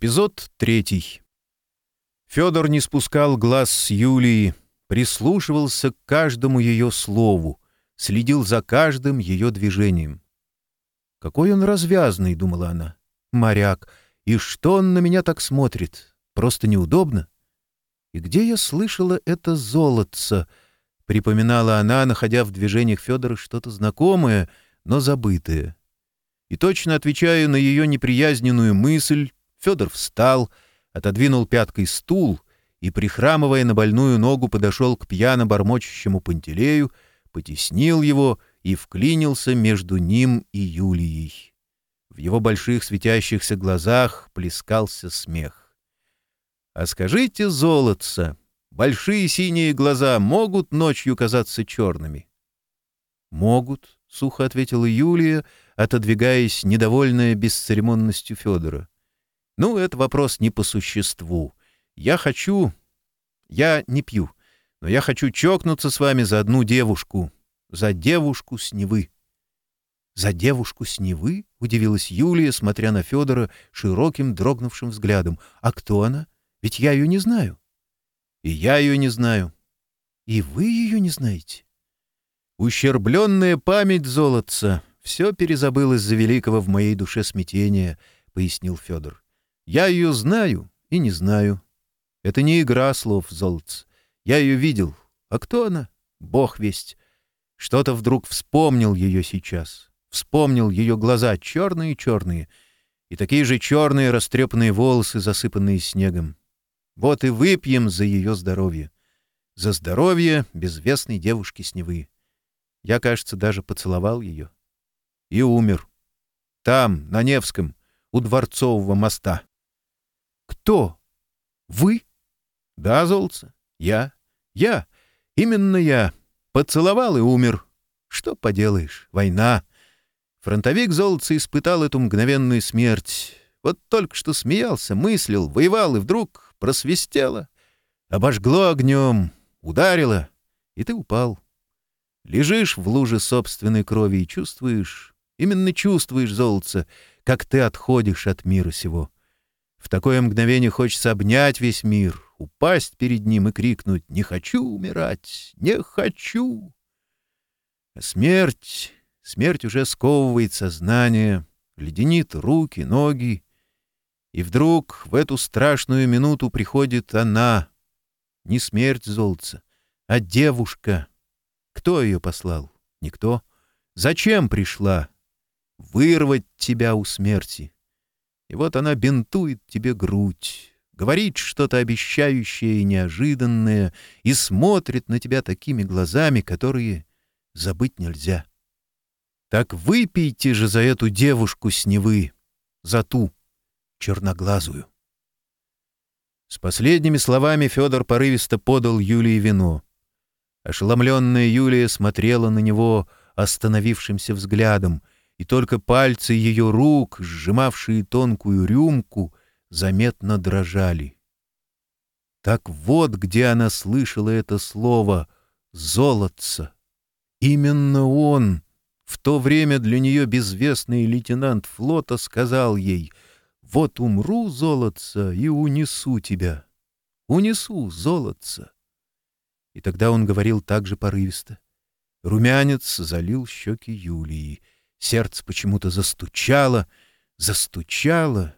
Эпизод третий. Федор не спускал глаз с Юлии, прислушивался к каждому ее слову, следил за каждым ее движением. «Какой он развязный!» — думала она. «Моряк! И что он на меня так смотрит? Просто неудобно!» «И где я слышала это золотце?» — припоминала она, находя в движениях Федора что-то знакомое, но забытое. И точно отвечая на ее неприязненную мысль, Федор встал, отодвинул пяткой стул и, прихрамывая на больную ногу, подошел к пьяно бормочущему Пантелею, потеснил его и вклинился между ним и Юлией. В его больших светящихся глазах плескался смех. «А скажите, золотца, большие синие глаза могут ночью казаться черными?» «Могут», — сухо ответила Юлия, отодвигаясь, недовольная бесцеремонностью Федора. Ну, это вопрос не по существу. Я хочу... Я не пью, но я хочу чокнуться с вами за одну девушку. За девушку с Невы. «За девушку с Невы?» — удивилась Юлия, смотря на Федора широким, дрогнувшим взглядом. «А кто она? Ведь я ее не знаю». «И я ее не знаю». «И вы ее не знаете?» «Ущербленная память золотца. Все перезабыл из-за великого в моей душе смятения», — пояснил Федор. Я ее знаю и не знаю. Это не игра слов, Золотц. Я ее видел. А кто она? Бог весть. Что-то вдруг вспомнил ее сейчас. Вспомнил ее глаза черные-черные и такие же черные растрепанные волосы, засыпанные снегом. Вот и выпьем за ее здоровье. За здоровье безвестной девушки Сневы. Я, кажется, даже поцеловал ее. И умер. Там, на Невском, у Дворцового моста. «Кто? Вы?» «Да, Золотце, я. Я. Именно я. Поцеловал и умер. Что поделаешь, война». Фронтовик Золотце испытал эту мгновенную смерть. Вот только что смеялся, мыслил, воевал, и вдруг просвистело. Обожгло огнем, ударило, и ты упал. Лежишь в луже собственной крови и чувствуешь, именно чувствуешь, Золотце, как ты отходишь от мира сего. В такое мгновение хочется обнять весь мир, упасть перед ним и крикнуть «Не хочу умирать! Не хочу!» А смерть, смерть уже сковывает сознание, леденит руки, ноги, и вдруг в эту страшную минуту приходит она. Не смерть золца, а девушка. Кто ее послал? Никто. Зачем пришла? Вырвать тебя у смерти. И вот она бинтует тебе грудь, говорит что-то обещающее и неожиданное, и смотрит на тебя такими глазами, которые забыть нельзя. Так выпейте же за эту девушку с Невы, за ту черноглазую. С последними словами Федор порывисто подал Юлии вино. Ошеломленная Юлия смотрела на него остановившимся взглядом — и только пальцы ее рук, сжимавшие тонкую рюмку, заметно дрожали. Так вот, где она слышала это слово «золотца». Именно он, в то время для нее безвестный лейтенант флота, сказал ей «Вот умру, золотца, и унесу тебя. Унесу, золотца». И тогда он говорил так же порывисто. Румянец залил щеки Юлии — Сердце почему-то застучало, застучало.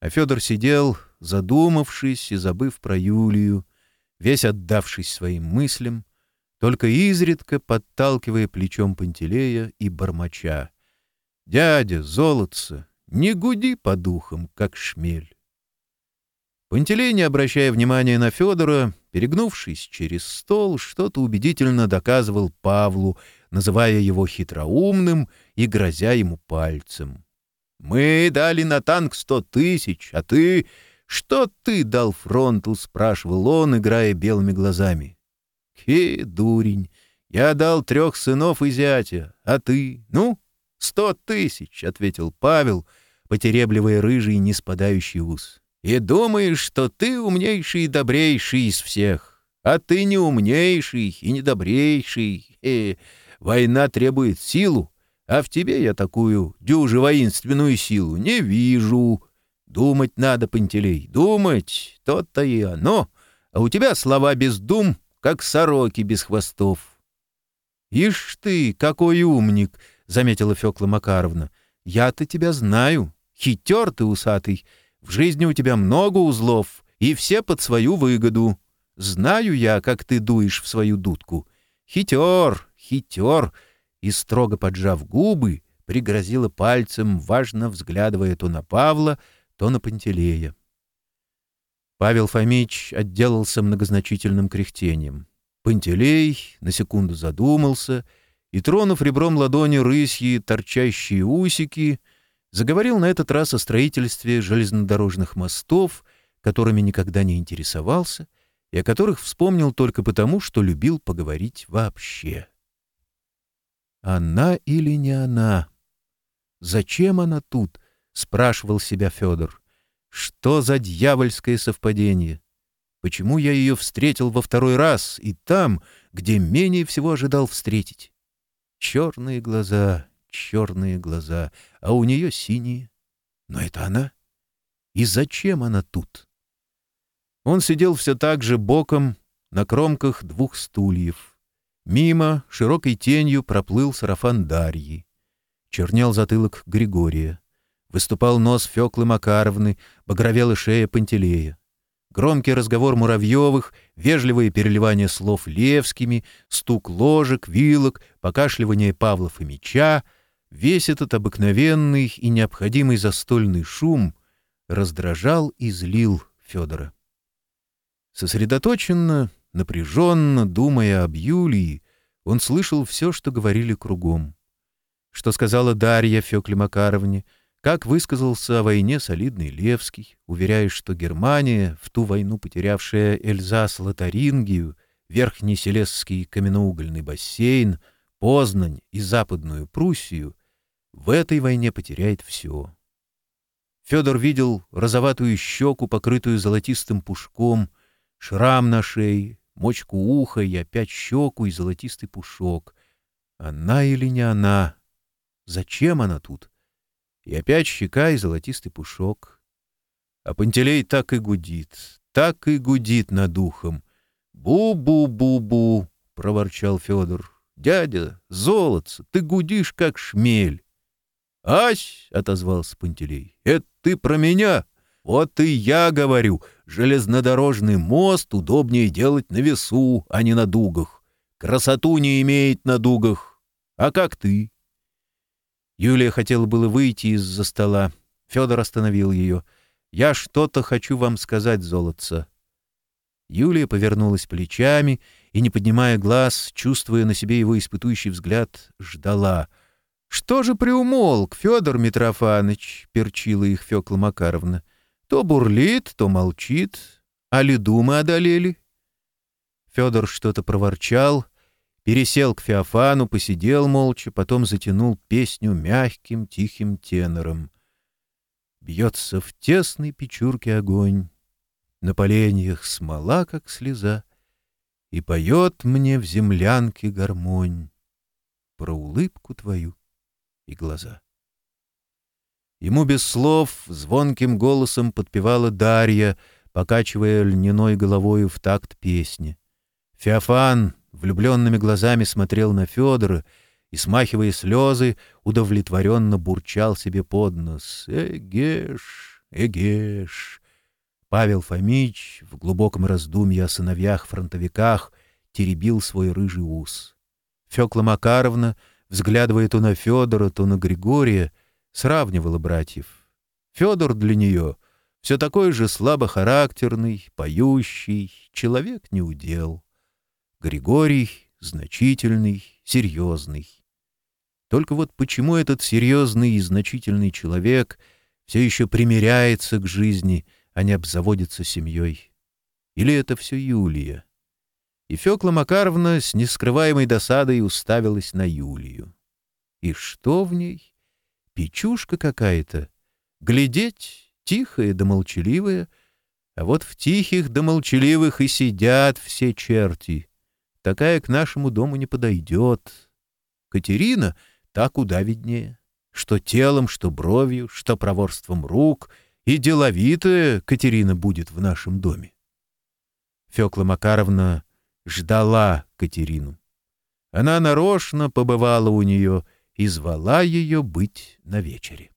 А Федор сидел, задумавшись и забыв про Юлию, весь отдавшись своим мыслям, только изредка подталкивая плечом Пантелея и бормоча. «Дядя, золотце, не гуди по духам, как шмель!» Пантелей, не обращая внимания на Федора, перегнувшись через стол, что-то убедительно доказывал Павлу, называя его хитроумным и грозя ему пальцем. «Мы дали на танк сто тысяч, а ты...» «Что ты дал фронту?» — спрашивал он, играя белыми глазами. «Хе, дурень, я дал трех сынов и зятя, а ты...» «Ну, сто тысяч!» — ответил Павел, потеребливая рыжий, не спадающий ус и думаешь, что ты умнейший и добрейший из всех. А ты не умнейший и не добрейший. Э, война требует силу, а в тебе я такую дюже воинственную силу не вижу. Думать надо, Пантелей, думать, то-то и оно. А у тебя слова без дум, как сороки без хвостов. — Ишь ты, какой умник! — заметила Фёкла Макаровна. — Я-то тебя знаю. Хитер ты, усатый. — в жизни у тебя много узлов, и все под свою выгоду. Знаю я, как ты дуешь в свою дудку. Хитер, хитер!» И, строго поджав губы, пригрозила пальцем, важно взглядывая то на Павла, то на Пантелея. Павел Фомич отделался многозначительным кряхтением. Пантелей на секунду задумался и, тронув ребром ладони рысьи торчащие усики, — заговорил на этот раз о строительстве железнодорожных мостов, которыми никогда не интересовался, и о которых вспомнил только потому, что любил поговорить вообще. «Она или не она? Зачем она тут?» — спрашивал себя Федор. «Что за дьявольское совпадение? Почему я ее встретил во второй раз и там, где менее всего ожидал встретить? Черные глаза, черные глаза, а у нее синие. Но это она? И зачем она тут? Он сидел все так же боком на кромках двух стульев. Мимо широкой тенью проплыл сарафан Дарьи. Чернел затылок Григория. Выступал нос Феклы Макаровны, багровела шея Пантелея. Громкий разговор Муравьевых, вежливое переливание слов Левскими, стук ложек, вилок, покашливание Павлов и меча — весь этот обыкновенный и необходимый застольный шум раздражал и злил Федора. Сосредоточенно, напряженно, думая об Юлии, он слышал все, что говорили кругом. Что сказала Дарья Фекле Макаровне, как высказался о войне солидный Левский, уверяя, что Германия, в ту войну потерявшая Эльзас-Лотарингию, Верхний Селесский каменноугольный бассейн, Познань и Западную Пруссию, в этой войне потеряет все. Федор видел розоватую щеку, покрытую золотистым пушком, шрам на шее, мочку уха и опять щеку и золотистый пушок. Она или не она? Зачем она тут? И опять щека и золотистый пушок. А Пантелей так и гудит, так и гудит над ухом. «Бу-бу-бу-бу!» — проворчал Федор. «Дядя, золотце, ты гудишь, как шмель!» «Ась!» — отозвался Пантелей. «Это ты про меня? Вот и я говорю. Железнодорожный мост удобнее делать на весу, а не на дугах. Красоту не имеет на дугах. А как ты?» Юлия хотела было выйти из-за стола. Федор остановил ее. «Я что-то хочу вам сказать, золотца». Юлия повернулась плечами и, не поднимая глаз, чувствуя на себе его испытующий взгляд, ждала — «Что же приумолк, Федор Митрофанович?» — перчила их Фёкла Макаровна. «То бурлит, то молчит. А ли мы одолели?» Федор что-то проворчал, пересел к Феофану, посидел молча, потом затянул песню мягким, тихим тенором. Бьется в тесной печурке огонь, на поленьях смола, как слеза, и поет мне в землянке гармонь про улыбку твою и глаза. Ему без слов, звонким голосом подпевала Дарья, покачивая льняной головою в такт песни. Феофан влюбленными глазами смотрел на Федора и, смахивая слезы, удовлетворенно бурчал себе под нос. «Эгеш! Эгеш!» Павел Фомич в глубоком раздумье о сыновьях-фронтовиках теребил свой рыжий ус. Фёкла Макаровна — взглядывая то на Федора, то на Григория, сравнивала братьев. Федор для нее все такой же слабохарактерный, поющий, человек неудел. Григорий — значительный, серьезный. Только вот почему этот серьезный и значительный человек все еще примиряется к жизни, а не обзаводится семьей? Или это все Юлия? И Фёкла Макаровна с нескрываемой досадой уставилась на Юлию. И что в ней? Печушка какая-то. Глядеть, тихая да молчаливая. А вот в тихих да молчаливых и сидят все черти. Такая к нашему дому не подойдет. Катерина так куда виднее. Что телом, что бровью, что проворством рук. И деловитая Катерина будет в нашем доме. Фёкла Макаровна ждала Катерину. Она нарочно побывала у нее и звала ее быть на вечере.